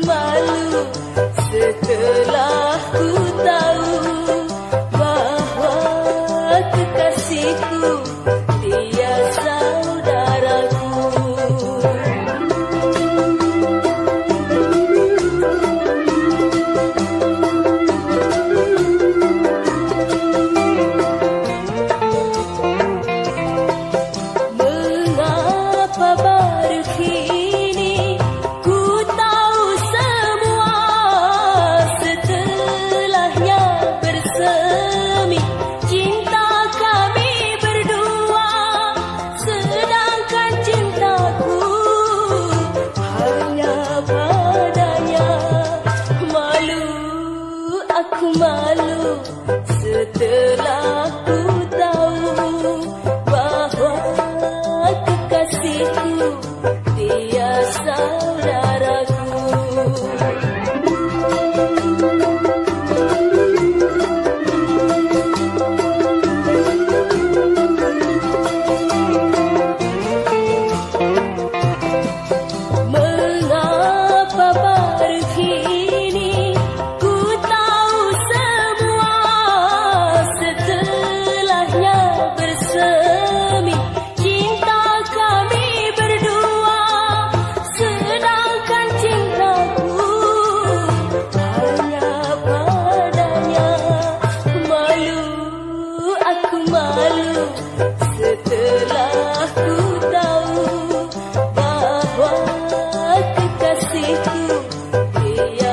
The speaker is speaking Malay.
malu setelah aku malu setelah ku tahu bahwa kekasihku dia sahaja.